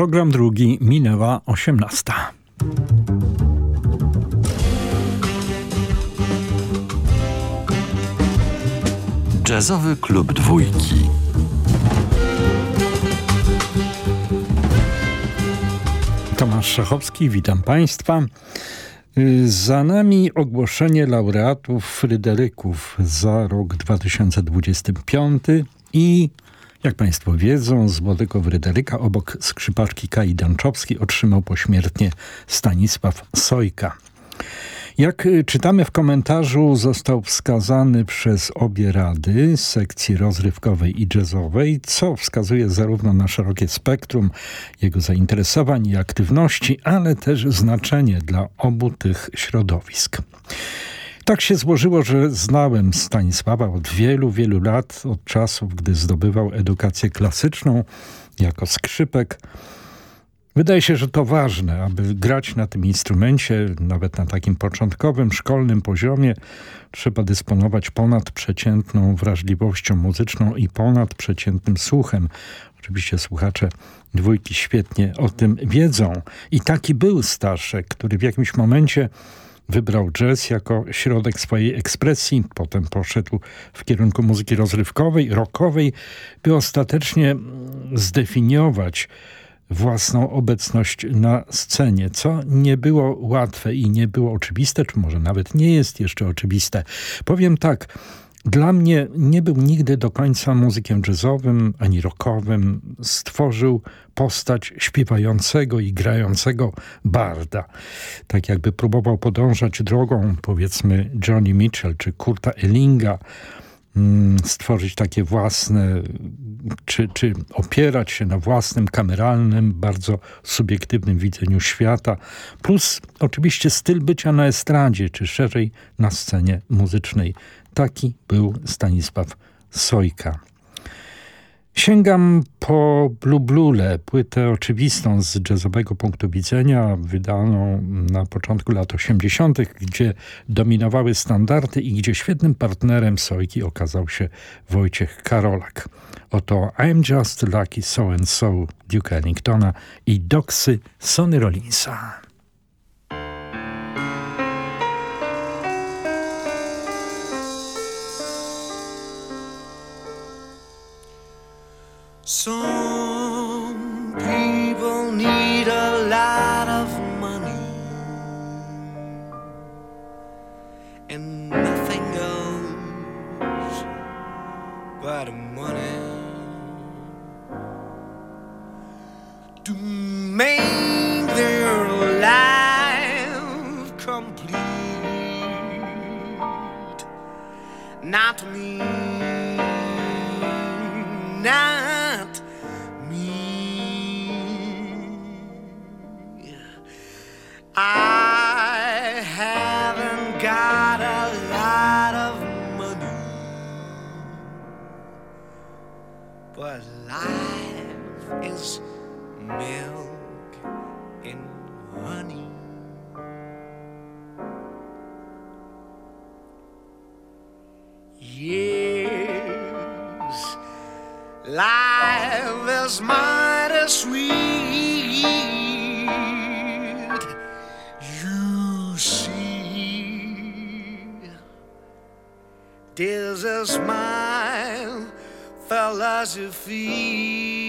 Program drugi minęła 18. Jazzowy klub dwójki. Tomasz Szachowski, witam Państwa. Za nami ogłoszenie laureatów Fryderyków za rok 2025 i jak Państwo wiedzą, z młodego Fryderyka obok skrzypaczki Kai Danczowskiej otrzymał pośmiertnie Stanisław Sojka. Jak czytamy w komentarzu, został wskazany przez obie rady sekcji rozrywkowej i jazzowej, co wskazuje zarówno na szerokie spektrum jego zainteresowań i aktywności, ale też znaczenie dla obu tych środowisk. Tak się złożyło, że znałem Stanisława od wielu, wielu lat, od czasów, gdy zdobywał edukację klasyczną jako skrzypek. Wydaje się, że to ważne, aby grać na tym instrumencie, nawet na takim początkowym, szkolnym poziomie, trzeba dysponować ponadprzeciętną wrażliwością muzyczną i ponadprzeciętnym słuchem. Oczywiście słuchacze dwójki świetnie o tym wiedzą. I taki był Staszek, który w jakimś momencie wybrał jazz jako środek swojej ekspresji, potem poszedł w kierunku muzyki rozrywkowej, rockowej, by ostatecznie zdefiniować własną obecność na scenie, co nie było łatwe i nie było oczywiste, czy może nawet nie jest jeszcze oczywiste. Powiem tak, dla mnie nie był nigdy do końca muzykiem jazzowym ani rockowym. Stworzył postać śpiewającego i grającego barda. Tak jakby próbował podążać drogą, powiedzmy, Johnny Mitchell czy Kurta Ellinga, stworzyć takie własne, czy, czy opierać się na własnym, kameralnym, bardzo subiektywnym widzeniu świata, plus oczywiście styl bycia na estradzie, czy szerzej na scenie muzycznej. Taki był Stanisław Sojka. Sięgam po Blublule, płytę oczywistą z jazzowego punktu widzenia, wydaną na początku lat 80., gdzie dominowały standardy i gdzie świetnym partnerem Sojki okazał się Wojciech Karolak. Oto I'm Just Lucky So and So Duke Ellingtona i Doksy Sonny Rollinsa. Some people need a lot of money and nothing goes but money to make their life complete. Not me, not. Milk and honey. Yes, life is mighty sweet. Tis a smile philosophy.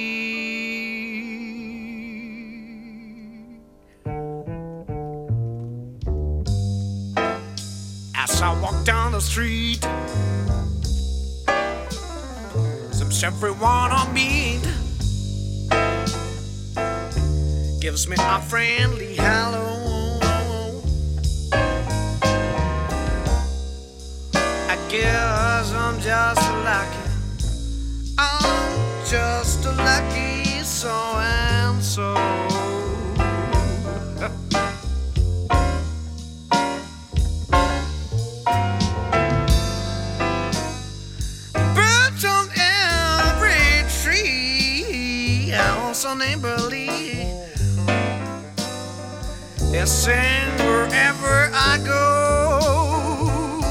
Down the street, seems everyone I meet gives me a friendly hello. I guess I'm just lucky. I'm just lucky so and so neighborly and sing wherever I go.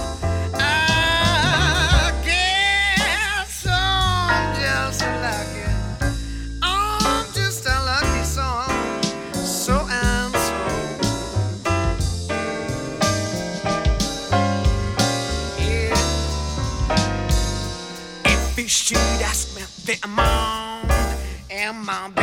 I guess I'm just lucky. I'm just a lucky. So If she should ask me Am I? Am I?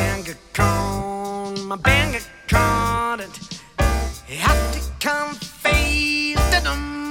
bank con, my bank con, It had to come face I'm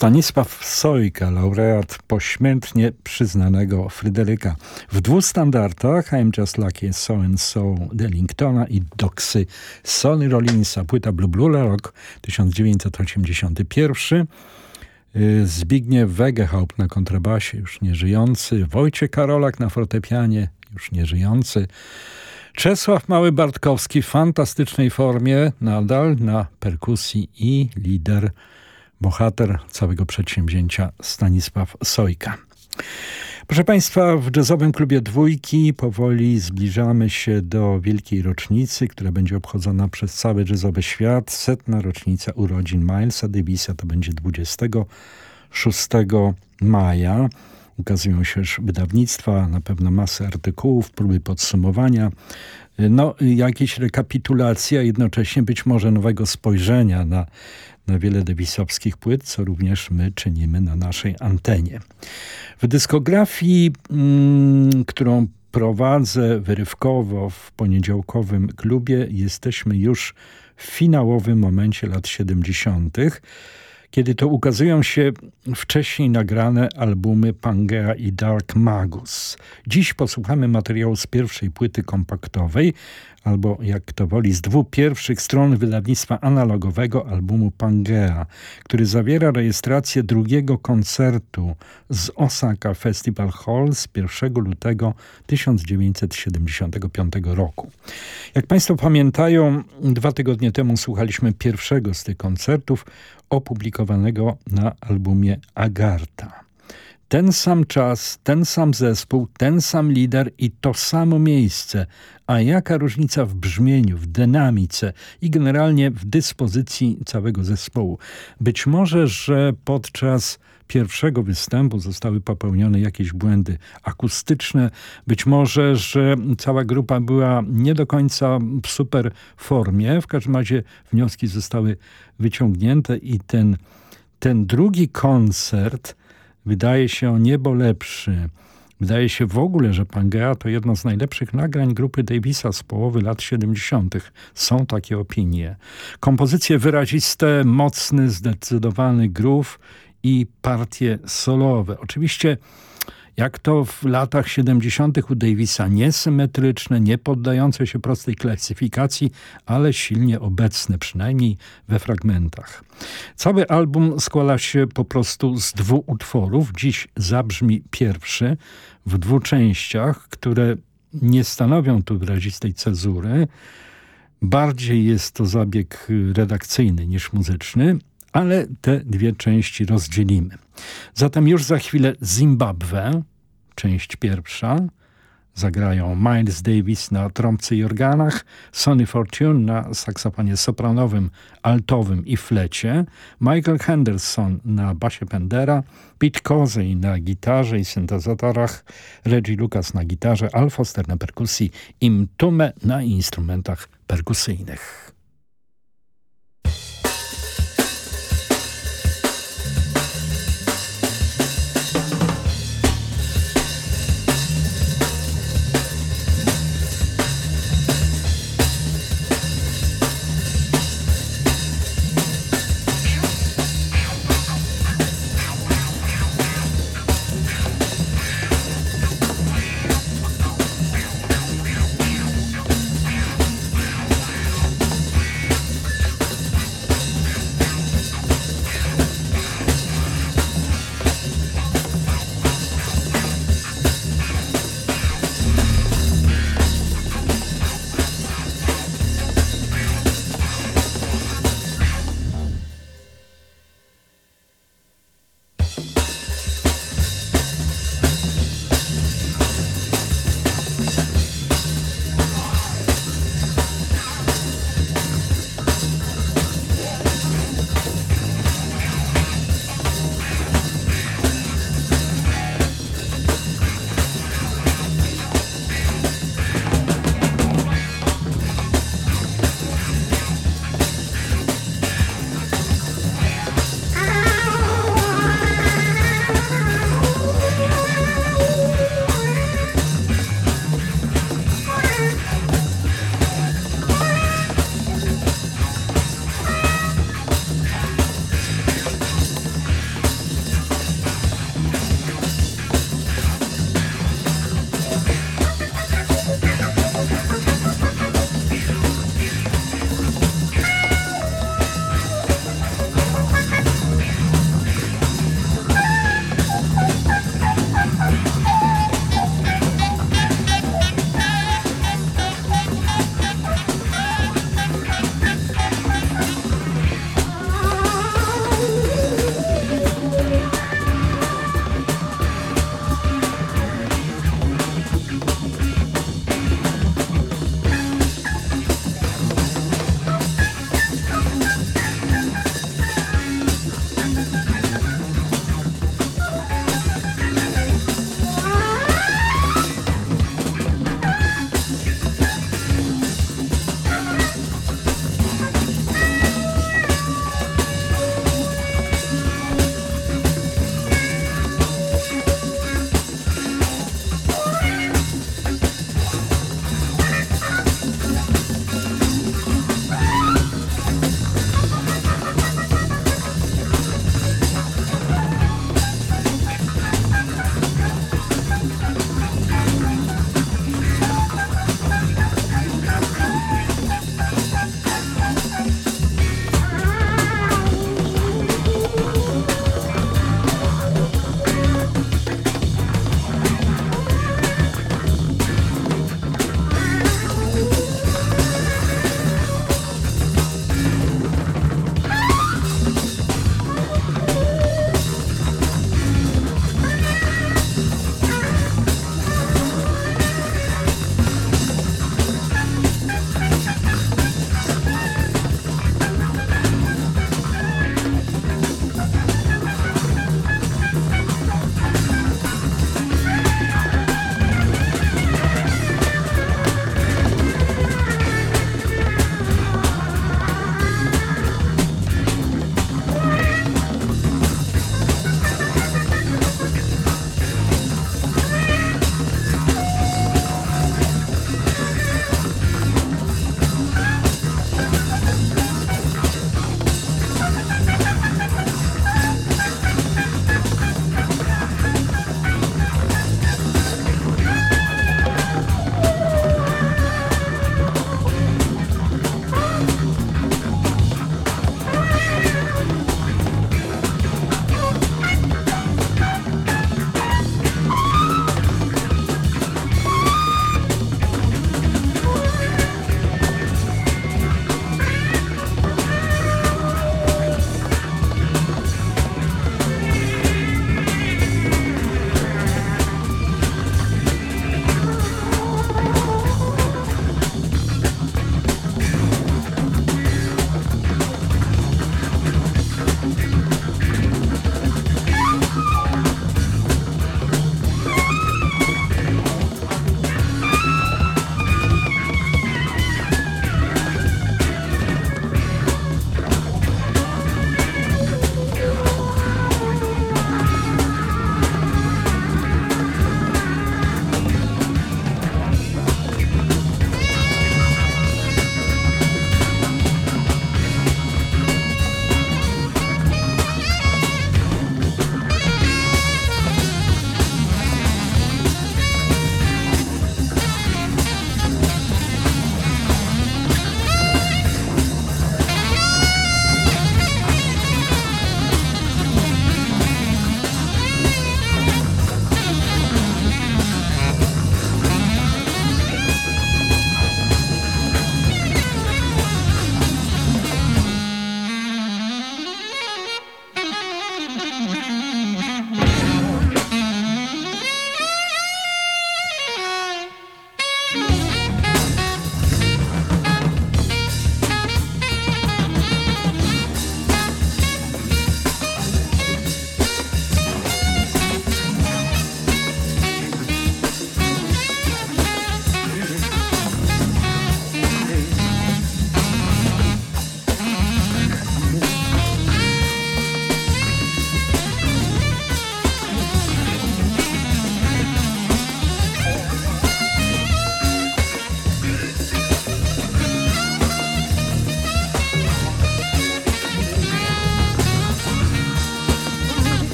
Stanisław Sojka, laureat pośmiertnie przyznanego Fryderyka. W dwóch standardach I'm Just Lucky So and So Dellingtona i Doksy Sonny Rollinsa. Płyta Blue Blue Rock 1981. Y, Zbigniew Wegehaupt na kontrabasie, już nieżyjący. Wojciech Karolak na fortepianie, już nieżyjący. Czesław Mały-Bartkowski w fantastycznej formie, nadal na perkusji i lider bohater całego przedsięwzięcia Stanisław Sojka. Proszę Państwa, w jazzowym klubie Dwójki powoli zbliżamy się do wielkiej rocznicy, która będzie obchodzona przez cały jazzowy świat. Setna rocznica urodzin Milesa Davisa to będzie 26 maja. Ukazują się już wydawnictwa, na pewno masę artykułów, próby podsumowania. No, jakieś rekapitulacja, jednocześnie być może nowego spojrzenia na na wiele dewisowskich płyt, co również my czynimy na naszej antenie. W dyskografii, mm, którą prowadzę wyrywkowo w poniedziałkowym klubie, jesteśmy już w finałowym momencie lat 70., kiedy to ukazują się wcześniej nagrane albumy Pangea i Dark Magus. Dziś posłuchamy materiału z pierwszej płyty kompaktowej, albo jak kto woli, z dwóch pierwszych stron wydawnictwa analogowego albumu Pangea, który zawiera rejestrację drugiego koncertu z Osaka Festival Hall z 1 lutego 1975 roku. Jak Państwo pamiętają, dwa tygodnie temu słuchaliśmy pierwszego z tych koncertów opublikowanego na albumie Agarta ten sam czas, ten sam zespół, ten sam lider i to samo miejsce. A jaka różnica w brzmieniu, w dynamice i generalnie w dyspozycji całego zespołu. Być może, że podczas pierwszego występu zostały popełnione jakieś błędy akustyczne. Być może, że cała grupa była nie do końca w super formie. W każdym razie wnioski zostały wyciągnięte i ten, ten drugi koncert wydaje się o niebo lepszy. Wydaje się w ogóle, że Pangea to jedno z najlepszych nagrań grupy Davisa z połowy lat 70. Są takie opinie. Kompozycje wyraziste, mocny, zdecydowany groove i partie solowe. Oczywiście jak to w latach 70. u Davisa, niesymetryczne, nie poddające się prostej klasyfikacji, ale silnie obecne, przynajmniej we fragmentach. Cały album składa się po prostu z dwóch utworów. Dziś zabrzmi pierwszy w dwóch częściach, które nie stanowią tu wyrazistej cezury. Bardziej jest to zabieg redakcyjny niż muzyczny, ale te dwie części rozdzielimy. Zatem już za chwilę Zimbabwe, część pierwsza. Zagrają Miles Davis na trąbce i organach, Sonny Fortune na saksofonie sopranowym, altowym i flecie, Michael Henderson na basie Pendera, Pete Cosey na gitarze i syntezatorach, Reggie Lucas na gitarze, Al Foster na perkusji i Mtume na instrumentach perkusyjnych.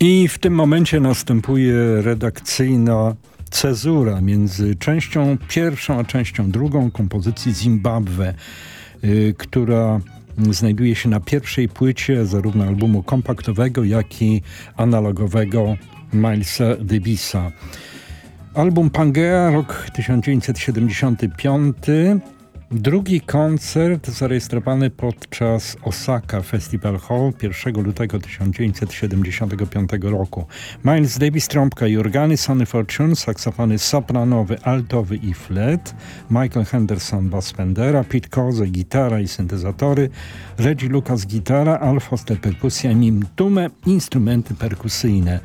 I w tym momencie następuje redakcyjna cezura między częścią pierwszą a częścią drugą kompozycji Zimbabwe, y, która znajduje się na pierwszej płycie zarówno albumu kompaktowego, jak i analogowego Milesa Davisa. Album Pangea, rok 1975. Drugi koncert zarejestrowany podczas Osaka Festival Hall 1 lutego 1975 roku. Miles Davis, trąbka i organy, Sonny Fortune, saksofony sopranowy, altowy i flet, Michael Henderson, bass Fendera, Pete Koze, gitara i syntezatory, Reggie Lucas, gitara, Al Foster, perkusja, Mim Tume, instrumenty perkusyjne.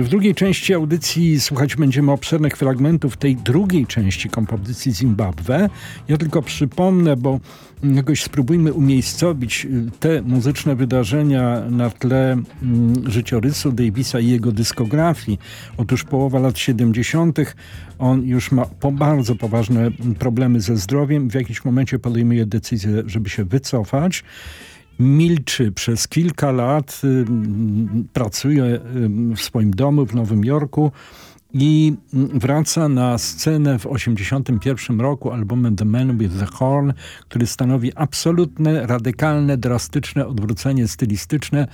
W drugiej części audycji słuchać będziemy obszernych fragmentów tej drugiej części kompozycji Zimbabwe. Ja tylko przypomnę, bo jakoś spróbujmy umiejscowić y, te muzyczne wydarzenia na tle mm, życiorysu Davisa i jego dyskografii. Otóż połowa lat 70. on już ma po bardzo poważne problemy ze zdrowiem. W jakimś momencie podejmuje decyzję, żeby się wycofać milczy przez kilka lat, y, pracuje w swoim domu w Nowym Jorku i wraca na scenę w 1981 roku albumem The Man with the Horn, który stanowi absolutne, radykalne, drastyczne odwrócenie stylistyczne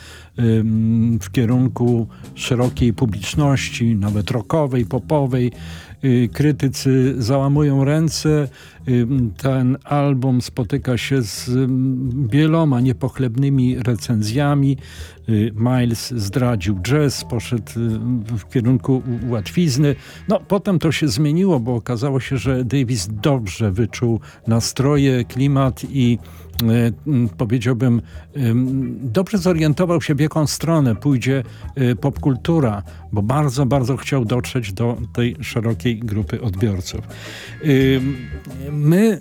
w kierunku szerokiej publiczności, nawet rockowej, popowej. Y, krytycy załamują ręce, ten album spotyka się z wieloma niepochlebnymi recenzjami. Y, Miles zdradził jazz, poszedł y, w kierunku łatwizny. No, potem to się zmieniło, bo okazało się, że Davis dobrze wyczuł nastroje, klimat i powiedziałbym, dobrze zorientował się, w jaką stronę pójdzie e, popkultura, bo bardzo, bardzo chciał dotrzeć do tej szerokiej grupy odbiorców. My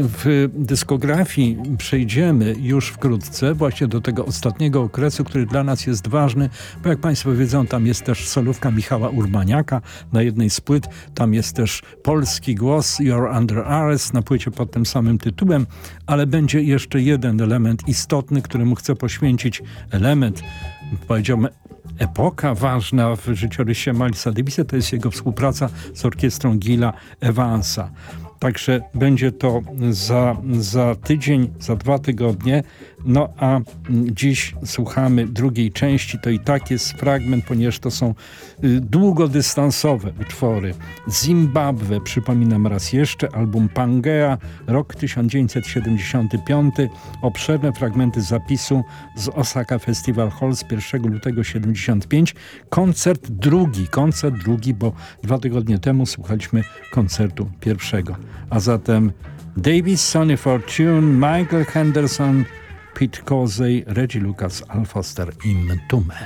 w dyskografii przejdziemy już wkrótce właśnie do tego ostatniego okresu, który dla nas jest ważny, bo jak Państwo wiedzą, tam jest też solówka Michała Urbaniaka na jednej z płyt, tam jest też polski głos You're Under Arrest na płycie pod tym samym tytułem, ale będzie jeszcze jeden element istotny, któremu chcę poświęcić element, powiedziałbym, epoka ważna w życiorysie Milesa Davisa, to jest jego współpraca z orkiestrą Gila Evansa. Także będzie to za, za tydzień, za dwa tygodnie. No a dziś słuchamy drugiej części. To i tak jest fragment, ponieważ to są y, długodystansowe utwory. Zimbabwe, przypominam raz jeszcze, album Pangea, rok 1975. Obszerne fragmenty zapisu z Osaka Festival Hall z 1 lutego 75. Koncert drugi, koncert drugi, bo dwa tygodnie temu słuchaliśmy koncertu pierwszego. A zatem Davis, Sonny Fortune, Michael Henderson, Pete Cosey, Reggie Lucas, Al Foster i Mtume.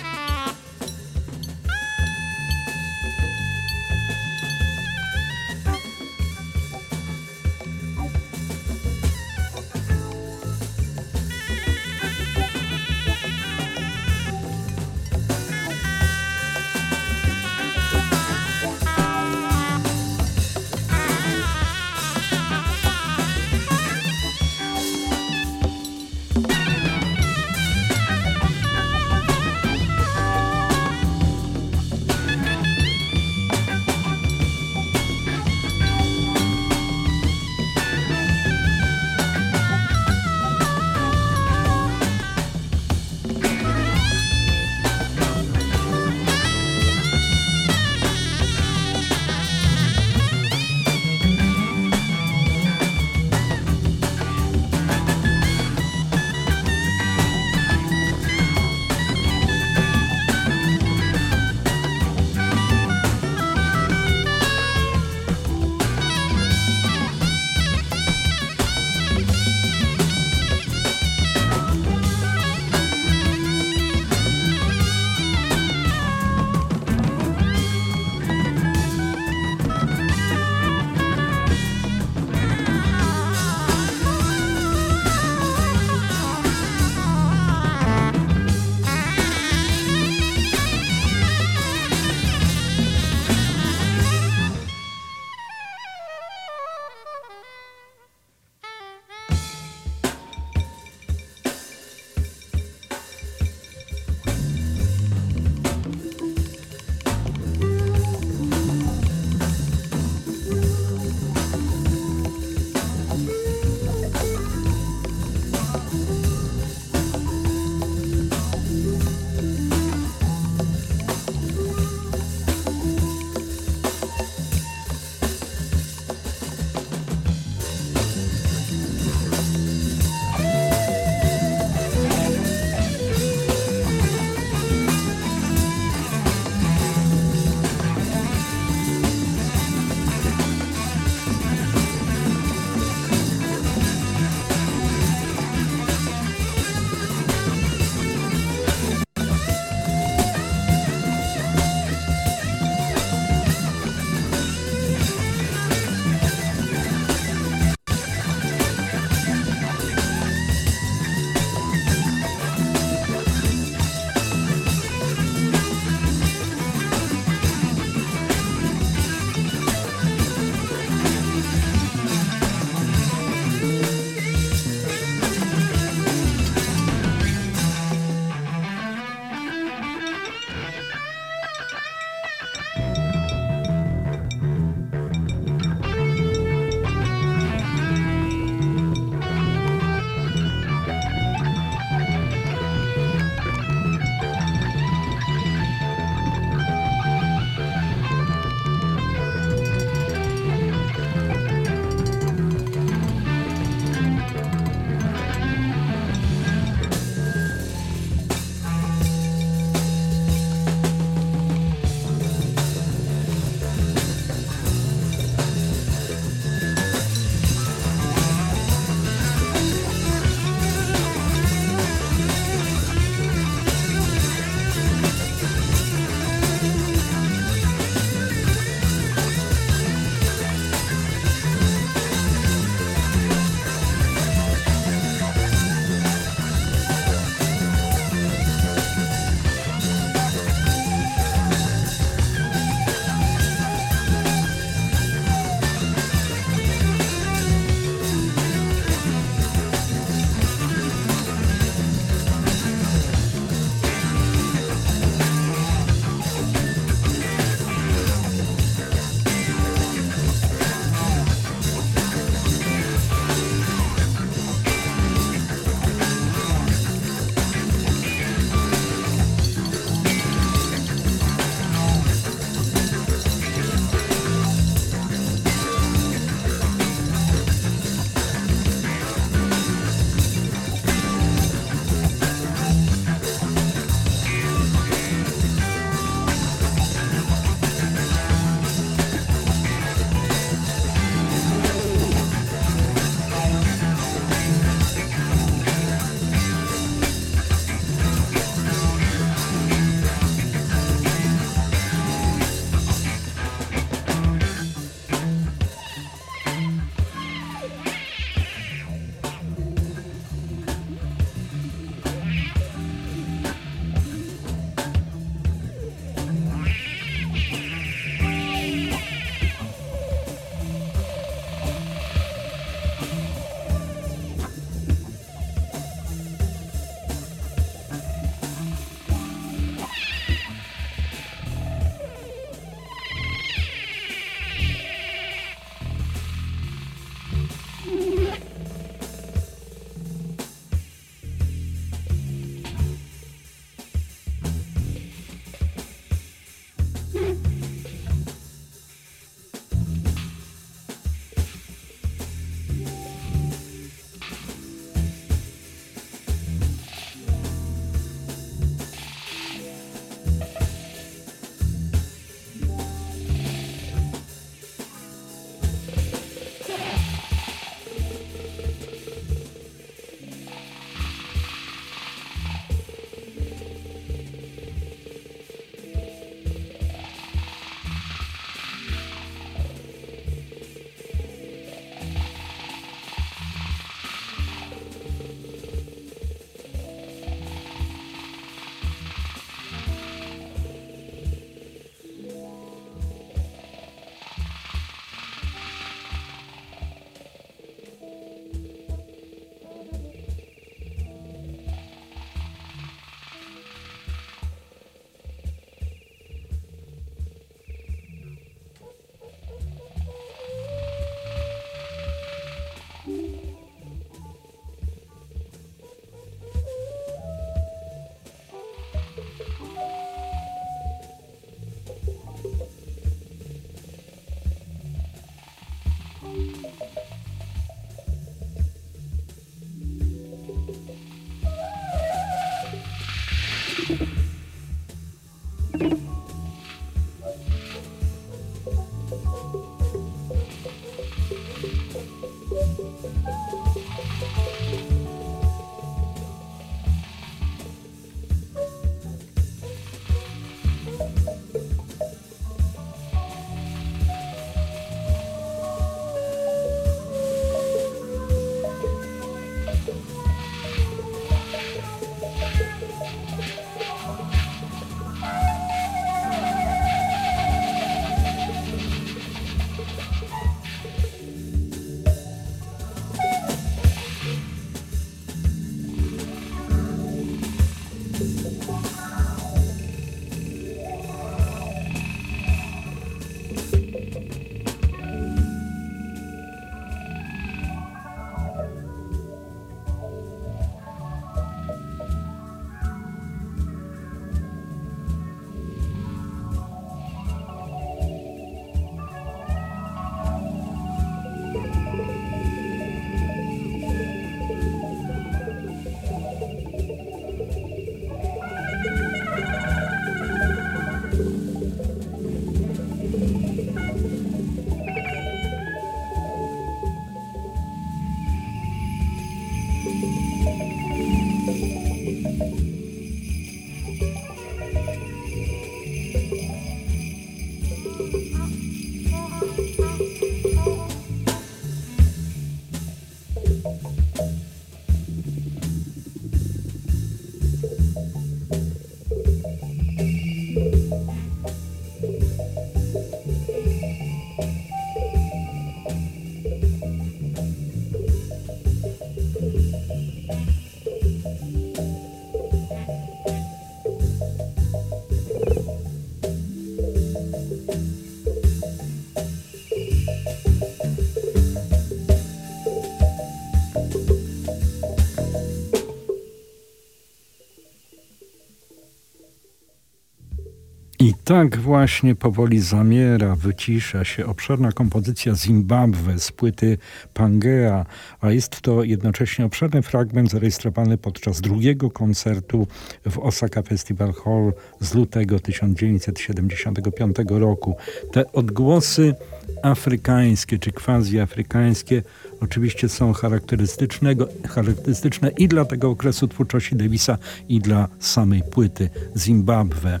Tak właśnie powoli zamiera, wycisza się obszerna kompozycja Zimbabwe z płyty Pangea, a jest to jednocześnie obszerny fragment zarejestrowany podczas drugiego koncertu w Osaka Festival Hall z lutego 1975 roku. Te odgłosy afrykańskie czy quasi-afrykańskie oczywiście są charakterystycznego, charakterystyczne i dla tego okresu twórczości Davisa i dla samej płyty Zimbabwe.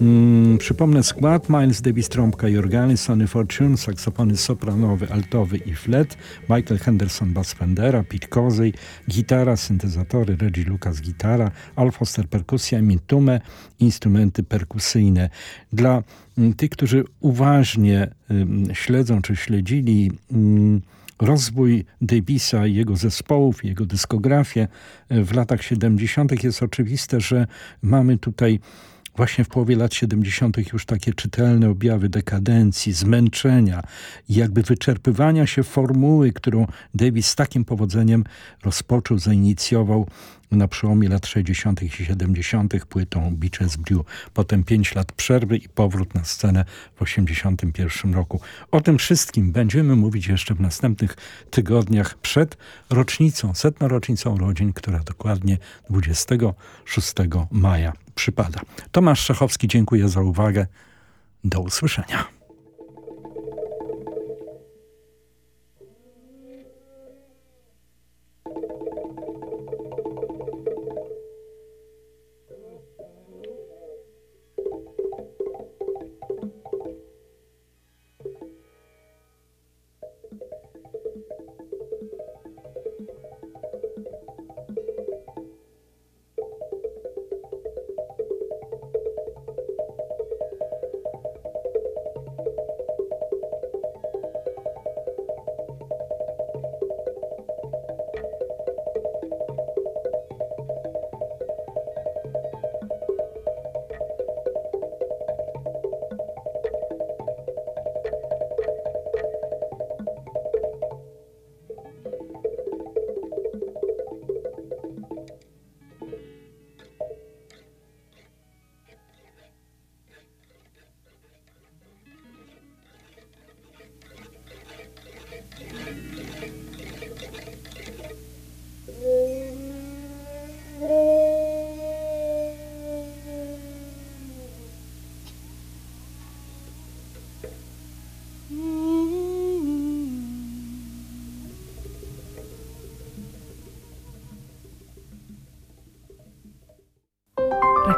Mm, przypomnę skład Miles Davis, trąbka i organy, Sonny Fortune, saksofony sopranowy, altowy i flet, Michael Henderson, bass Fendera, Pete Cosey, gitara, syntezatory, Reggie Lucas, gitara, Al Foster, perkusja, Mintume, instrumenty perkusyjne. Dla mm, tych, którzy uważnie śledzą czy śledzili mm, rozwój Davisa i jego zespołów, jego dyskografię e, w latach 70. jest oczywiste, że mamy tutaj właśnie w połowie lat 70. już takie czytelne objawy dekadencji, zmęczenia i jakby wyczerpywania się formuły, którą Davis z takim powodzeniem rozpoczął, zainicjował na przełomie lat 60. i 70. płytą Beaches Blue. Potem pięć lat przerwy i powrót na scenę w 81 roku. O tym wszystkim będziemy mówić jeszcze w następnych tygodniach przed rocznicą, setną rocznicą urodzin, która dokładnie 26 maja przypada. Tomasz Szachowski, dziękuję za uwagę. Do usłyszenia.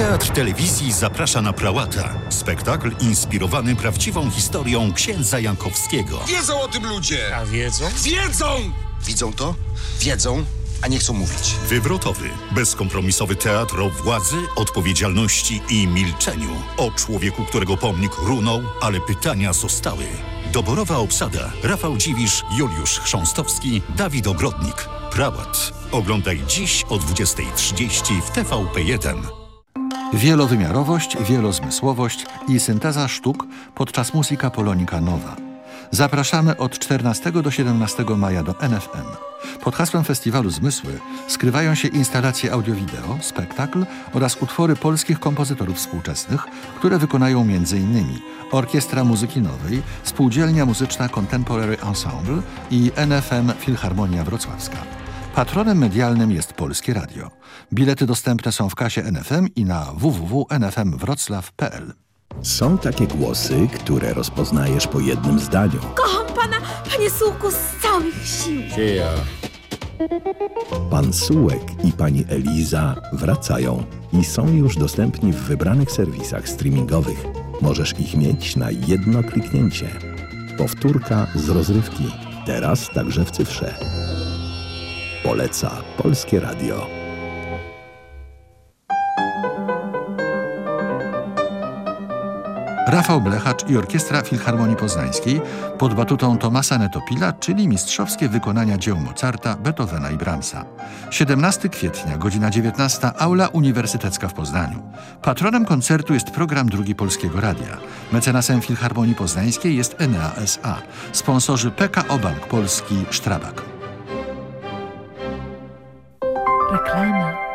Teatr Telewizji zaprasza na Prałata. Spektakl inspirowany prawdziwą historią księdza Jankowskiego. Wiedzą o tym ludzie! A wiedzą? Wiedzą! Widzą to? Wiedzą, a nie chcą mówić. Wywrotowy, bezkompromisowy teatr o władzy, odpowiedzialności i milczeniu. O człowieku, którego pomnik runął, ale pytania zostały. Doborowa obsada. Rafał Dziwisz, Juliusz Chrząstowski, Dawid Ogrodnik. Prałat. Oglądaj dziś o 20.30 w TVP1. Wielowymiarowość, wielozmysłowość i synteza sztuk podczas Muzyka Polonika Nowa. Zapraszamy od 14 do 17 maja do NFM. Pod hasłem festiwalu Zmysły skrywają się instalacje audio-wideo, spektakl oraz utwory polskich kompozytorów współczesnych, które wykonają m.in. Orkiestra Muzyki Nowej, Spółdzielnia Muzyczna Contemporary Ensemble i NFM Filharmonia Wrocławska. Patronem medialnym jest Polskie Radio. Bilety dostępne są w kasie NFM i na www.nfmwroclaw.pl. Są takie głosy, które rozpoznajesz po jednym zdaniu. Kocham pana, panie Sułku, z całych sił. Ja. Pan Sułek i pani Eliza wracają i są już dostępni w wybranych serwisach streamingowych. Możesz ich mieć na jedno kliknięcie. Powtórka z rozrywki. Teraz także w cyfrze. Poleca Polskie Radio. Rafał Blechacz i Orkiestra Filharmonii Poznańskiej pod batutą Tomasa Netopila, czyli mistrzowskie wykonania dzieł Mozarta, Beethovena i Brahmsa. 17 kwietnia, godzina 19, Aula Uniwersytecka w Poznaniu. Patronem koncertu jest program Drugi Polskiego Radia. Mecenasem Filharmonii Poznańskiej jest Enea S.A. Sponsorzy PKO Bank Polski Sztrabak. reclama.